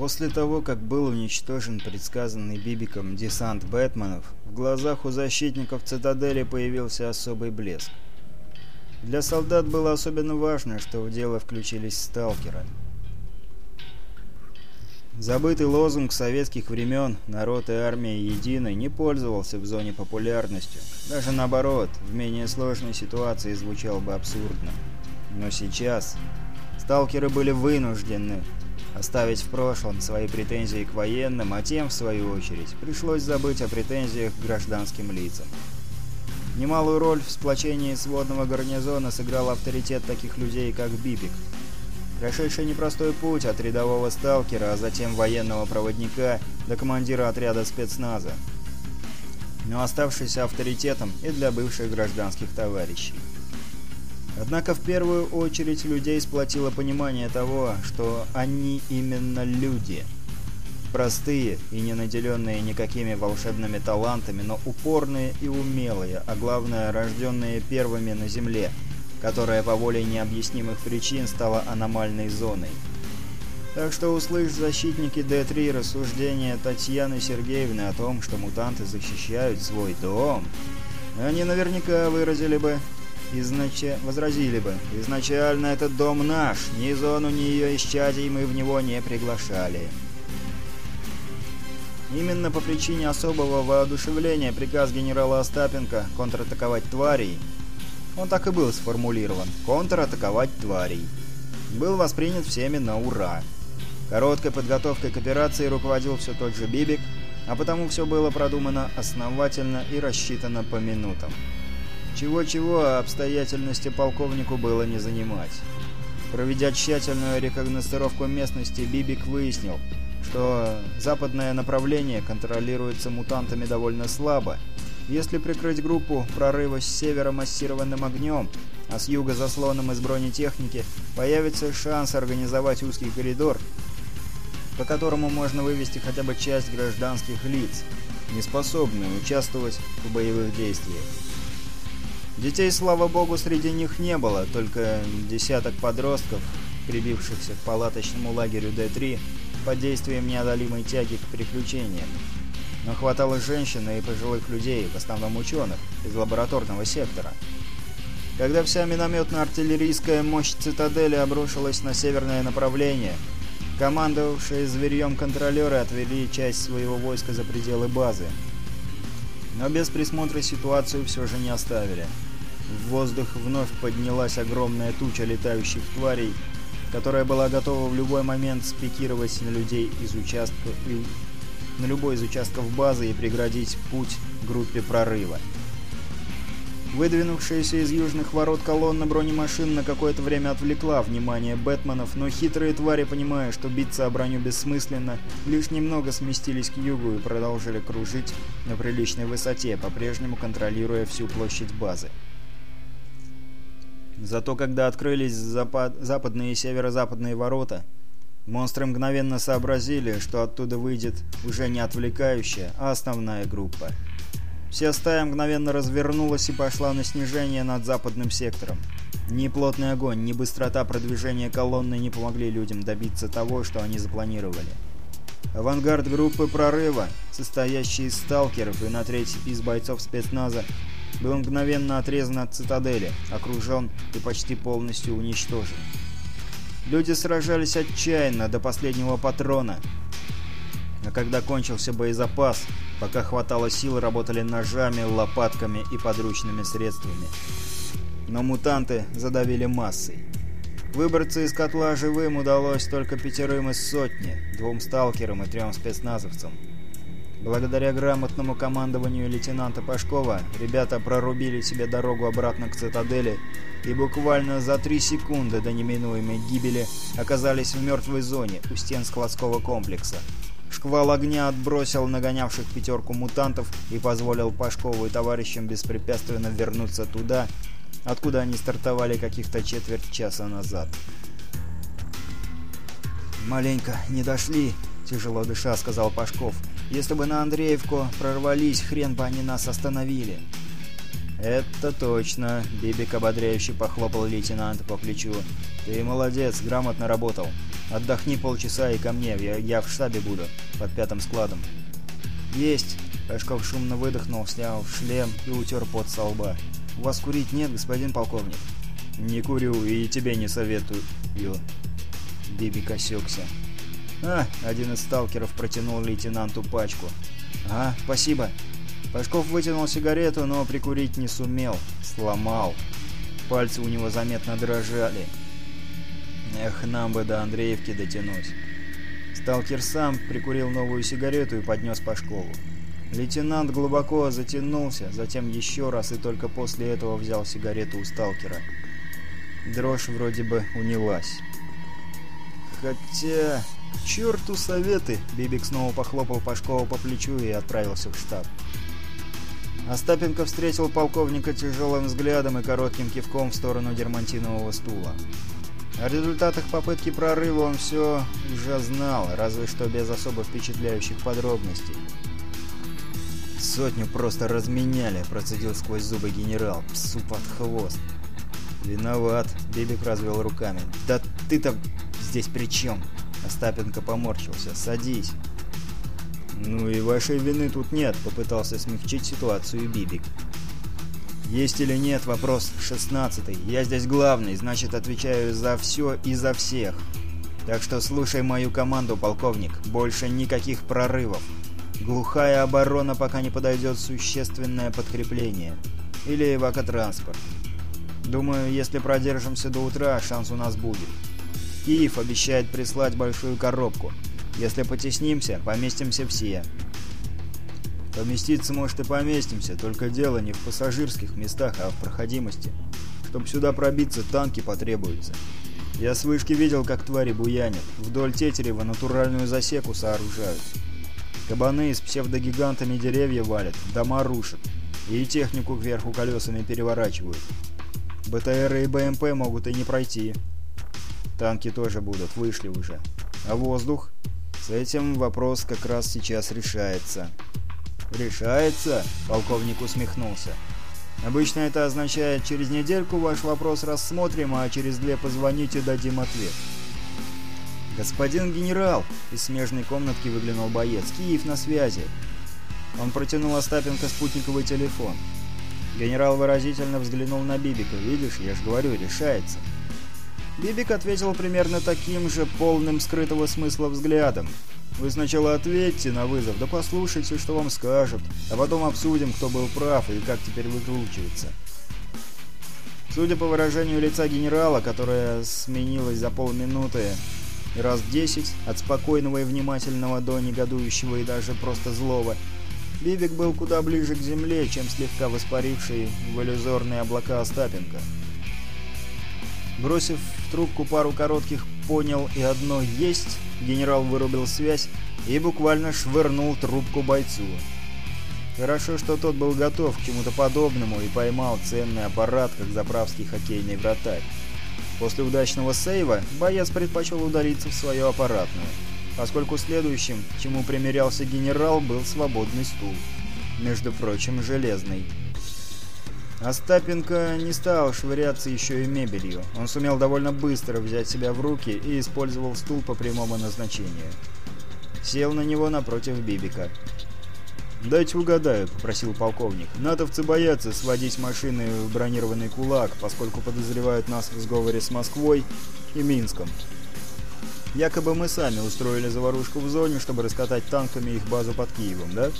После того, как был уничтожен предсказанный Бибиком десант Бэтменов, в глазах у защитников цитадели появился особый блеск. Для солдат было особенно важно, что в дело включились сталкеры. Забытый лозунг советских времен «Народ и армия едины» не пользовался в зоне популярностью. Даже наоборот, в менее сложной ситуации звучал бы абсурдно. Но сейчас сталкеры были вынуждены оставить в прошлом свои претензии к военным, а тем, в свою очередь, пришлось забыть о претензиях к гражданским лицам. Немалую роль в сплочении сводного гарнизона сыграл авторитет таких людей, как Бибик. прошедший непростой путь от рядового сталкера, а затем военного проводника до командира отряда спецназа, но оставшийся авторитетом и для бывших гражданских товарищей. Однако в первую очередь людей сплотило понимание того, что они именно люди. Простые и не наделенные никакими волшебными талантами, но упорные и умелые, а главное, рожденные первыми на Земле, которая по воле необъяснимых причин стала аномальной зоной. Так что услышь защитники Д-3 рассуждения Татьяны Сергеевны о том, что мутанты защищают свой дом, они наверняка выразили бы изнач... возразили бы, изначально этот дом наш, ни зону, ни ее исчадий мы в него не приглашали. Именно по причине особого воодушевления приказ генерала Остапенко контратаковать тварей, он так и был сформулирован, контратаковать тварей, был воспринят всеми на ура. Короткой подготовкой к операции руководил все тот же Бибик, а потому все было продумано основательно и рассчитано по минутам. Чего-чего, обстоятельности полковнику было не занимать. Проведя тщательную рекогностировку местности, Бибик выяснил, что западное направление контролируется мутантами довольно слабо. Если прикрыть группу прорыва с севера массированным огнем, а с юга заслоном из бронетехники, появится шанс организовать узкий коридор, по которому можно вывести хотя бы часть гражданских лиц, не способные участвовать в боевых действиях. Детей, слава богу, среди них не было, только десяток подростков, прибившихся к палаточному лагерю Д-3 под действием неодолимой тяги к приключениям. Но хватало женщин и пожилых людей, в основном ученых, из лабораторного сектора. Когда вся минометно-артиллерийская мощь цитадели обрушилась на северное направление, командовавшие зверьем контролеры отвели часть своего войска за пределы базы. Но без присмотра ситуацию все же не оставили. В воздух вновь поднялась огромная туча летающих тварей, которая была готова в любой момент спикировать на людей из участка и на любой из участков базы и преградить путь группе прорыва. Выдвинувшаяся из южных ворот колонна бронемашин на какое-то время отвлекла внимание Бэтменов, но хитрые твари, понимая, что биться о броню бессмысленно, лишь немного сместились к югу и продолжили кружить на приличной высоте, по-прежнему контролируя всю площадь базы. Зато когда открылись западные и северо-западные ворота, монстры мгновенно сообразили, что оттуда выйдет уже не отвлекающая, а основная группа. Вся стая мгновенно развернулась и пошла на снижение над западным сектором. Ни плотный огонь, ни быстрота продвижения колонны не помогли людям добиться того, что они запланировали. Авангард группы прорыва, состоящий из сталкеров и на треть из бойцов спецназа, был мгновенно отрезан от цитадели, окружен и почти полностью уничтожен. Люди сражались отчаянно до последнего патрона. А когда кончился боезапас, пока хватало сил, работали ножами, лопатками и подручными средствами. Но мутанты задавили массой. Выбраться из котла живым удалось только пятерым из сотни, двум сталкерам и трем спецназовцам. Благодаря грамотному командованию лейтенанта Пашкова, ребята прорубили себе дорогу обратно к цитадели и буквально за три секунды до неминуемой гибели оказались в мертвой зоне у стен складского комплекса. Шквал огня отбросил нагонявших пятерку мутантов и позволил Пашкову и товарищам беспрепятственно вернуться туда, откуда они стартовали каких-то четверть часа назад. «Маленько не дошли», — тяжело дыша сказал Пашков, если бы на Андреевку прорвались, хрен бы они нас остановили. «Это точно», — Бибик ободряюще похлопал лейтенанта по плечу. «Ты молодец, грамотно работал. Отдохни полчаса и ко мне, я, я в штабе буду, под пятым складом». «Есть!» — Пешков шумно выдохнул, снял шлем и утер пот со лба. «У вас курить нет, господин полковник?» «Не курю и тебе не советую». Бибик осекся. «А!» – один из сталкеров протянул лейтенанту пачку. «А, спасибо!» Пашков вытянул сигарету, но прикурить не сумел. Сломал. Пальцы у него заметно дрожали. Эх, нам бы до Андреевки дотянуть. Сталкер сам прикурил новую сигарету и поднес Пашкову. Лейтенант глубоко затянулся, затем еще раз и только после этого взял сигарету у сталкера. Дрожь вроде бы унялась. Хотя... «Черту советы!» — Бибик снова похлопал Пашкова по плечу и отправился в штаб. Остапенко встретил полковника тяжелым взглядом и коротким кивком в сторону дермантинового стула. О результатах попытки прорыва он все уже знал, разве что без особо впечатляющих подробностей. «Сотню просто разменяли», — процедил сквозь зубы генерал. «Псу под хвост». «Виноват», — Бибик развел руками. «Да ты-то здесь при чем?» Остапенко поморщился. «Садись». «Ну и вашей вины тут нет», — попытался смягчить ситуацию Бибик. «Есть или нет, вопрос 16 Я здесь главный, значит, отвечаю за все и за всех. Так что слушай мою команду, полковник. Больше никаких прорывов. Глухая оборона, пока не подойдет существенное подкрепление. Или эвакотранспорт. Думаю, если продержимся до утра, шанс у нас будет». Киев обещает прислать большую коробку. Если потеснимся, поместимся все. Поместиться, может, и поместимся, только дело не в пассажирских местах, а в проходимости. Чтобы сюда пробиться, танки потребуются. Я с вышки видел, как твари буянят. Вдоль Тетерева натуральную засеку сооружают. Кабаны с псевдогигантами деревья валят, дома рушат. И технику кверху колесами переворачивают. БТР и БМП могут и не пройти. Танки тоже будут, вышли уже. А воздух? С этим вопрос как раз сейчас решается. Решается? Полковник усмехнулся. Обычно это означает, через недельку ваш вопрос рассмотрим, а через две позвоните, дадим ответ. «Господин генерал!» — из смежной комнатки выглянул боец. «Киев на связи!» Он протянул Остапенко спутниковый телефон. Генерал выразительно взглянул на Бибика. «Видишь, я же говорю, решается!» Бибик ответил примерно таким же, полным скрытого смысла взглядом. Вы сначала ответьте на вызов, да послушайте, что вам скажут, а потом обсудим, кто был прав и как теперь выкручиваться. Судя по выражению лица генерала, которое сменилось за полминуты и раз десять, от спокойного и внимательного до негодующего и даже просто злого, Бибик был куда ближе к земле, чем слегка воспаривший в иллюзорные облака Остапенко. Бросив трубку пару коротких понял и одно «есть», генерал вырубил связь и буквально швырнул трубку бойцу. Хорошо, что тот был готов к чему-то подобному и поймал ценный аппарат, как заправский хоккейный вратарь. После удачного сейва боец предпочел удариться в свою аппаратную, поскольку следующим, чему примерялся генерал, был свободный стул. Между прочим, железный. Остапенко не стал швыряться еще и мебелью. Он сумел довольно быстро взять себя в руки и использовал стул по прямому назначению. Сел на него напротив Бибика. «Дайте угадаю», — попросил полковник. «Натовцы боятся сводить машины в бронированный кулак, поскольку подозревают нас в сговоре с Москвой и Минском. Якобы мы сами устроили заварушку в зоне, чтобы раскатать танками их базу под Киевом, да?»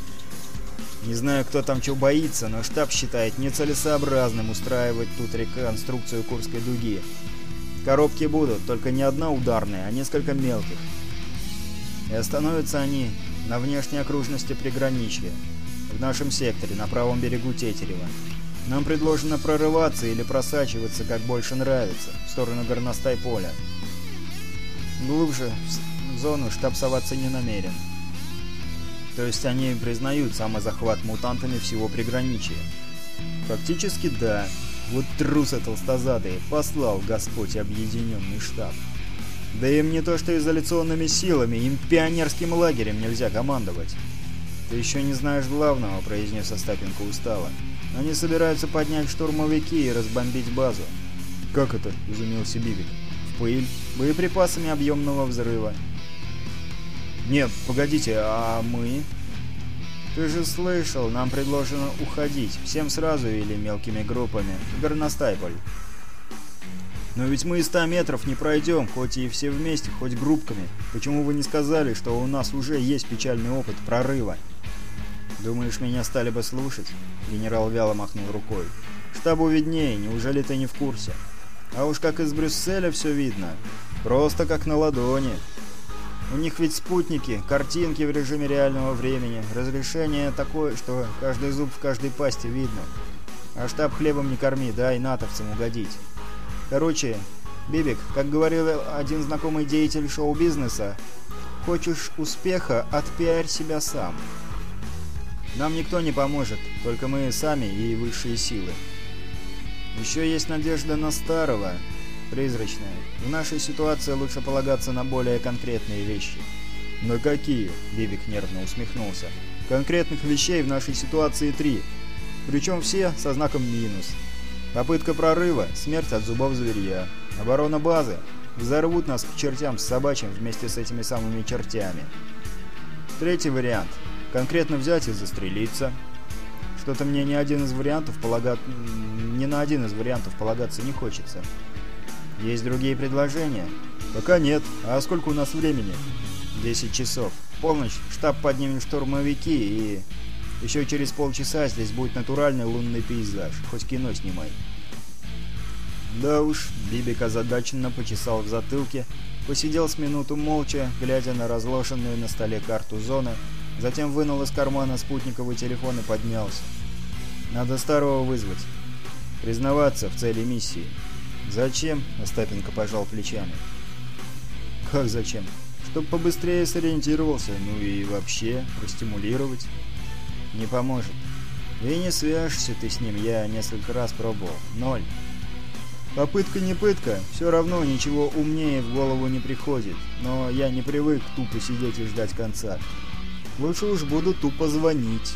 Не знаю, кто там чего боится, но штаб считает нецелесообразным устраивать тут реконструкцию Курской дуги. Коробки будут, только не одна ударная, а несколько мелких. И остановятся они на внешней окружности приграничья, в нашем секторе, на правом берегу Тетерева. Нам предложено прорываться или просачиваться, как больше нравится, в сторону горностай поля. Глубже в зону штаб соваться не намерен. То есть они признают самозахват мутантами всего приграничия. Фактически да. Вот трусы толстозадые послал Господь объединенный штаб. Да им не то что изоляционными силами, им пионерским лагерем нельзя командовать. «Ты еще не знаешь главного», — произнес Остапенко устало. «Они собираются поднять штурмовики и разбомбить базу». «Как это?» — изумился Бивик. «В пыль, боеприпасами объемного взрыва, нет, погодите, а мы? Ты же слышал, нам предложено уходить. Всем сразу или мелкими группами. Горностайполь. Но ведь мы и 100 метров не пройдем, хоть и все вместе, хоть группками. Почему вы не сказали, что у нас уже есть печальный опыт прорыва? Думаешь, меня стали бы слушать? Генерал вяло махнул рукой. Штабу виднее, неужели ты не в курсе? А уж как из Брюсселя все видно. Просто как на ладони. У них ведь спутники, картинки в режиме реального времени, разрешение такое, что каждый зуб в каждой пасти видно. А штаб хлебом не корми, да и натовцам угодить. Короче, Бибик, как говорил один знакомый деятель шоу-бизнеса, хочешь успеха, отпиарь себя сам. Нам никто не поможет, только мы сами и высшие силы. Еще есть надежда на старого, призрачная. В нашей ситуации лучше полагаться на более конкретные вещи». «На какие?» – Бибик нервно усмехнулся. «Конкретных вещей в нашей ситуации три. Причем все со знаком минус. Попытка прорыва – смерть от зубов зверья. Оборона базы – взорвут нас к чертям с собачьим вместе с этими самыми чертями. Третий вариант – конкретно взять и застрелиться». Что-то мне ни один из вариантов полагать... ни на один из вариантов полагаться не хочется. Есть другие предложения? Пока нет. А сколько у нас времени? 10 часов. Полночь штаб поднимет штурмовики и... Еще через полчаса здесь будет натуральный лунный пейзаж. Хоть кино снимай. Да уж, Бибик озадаченно почесал в затылке, посидел с минуту молча, глядя на разложенную на столе карту зоны, затем вынул из кармана спутниковый телефон и поднялся. Надо старого вызвать. Признаваться в цели миссии. «Зачем?» – Остапенко пожал плечами. «Как зачем? Чтоб побыстрее сориентировался, ну и вообще простимулировать». «Не поможет. И не свяжешься ты с ним, я несколько раз пробовал. Ноль». Попытка не пытка, все равно ничего умнее в голову не приходит, но я не привык тупо сидеть и ждать конца. Лучше уж буду тупо звонить.